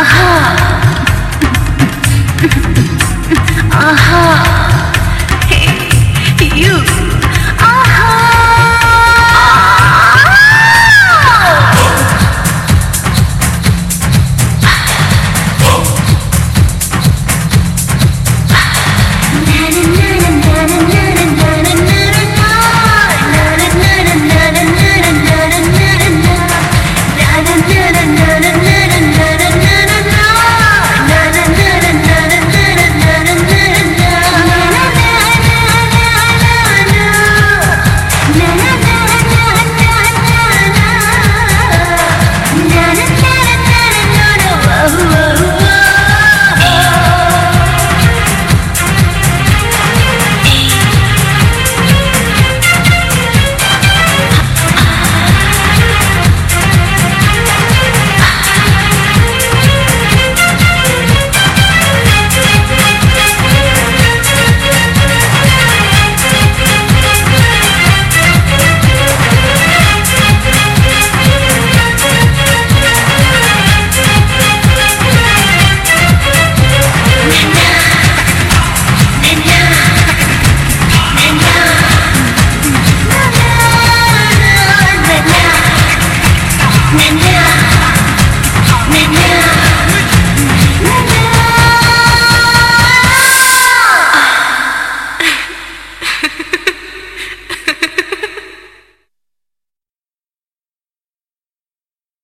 Aha. Aha. Hey, you.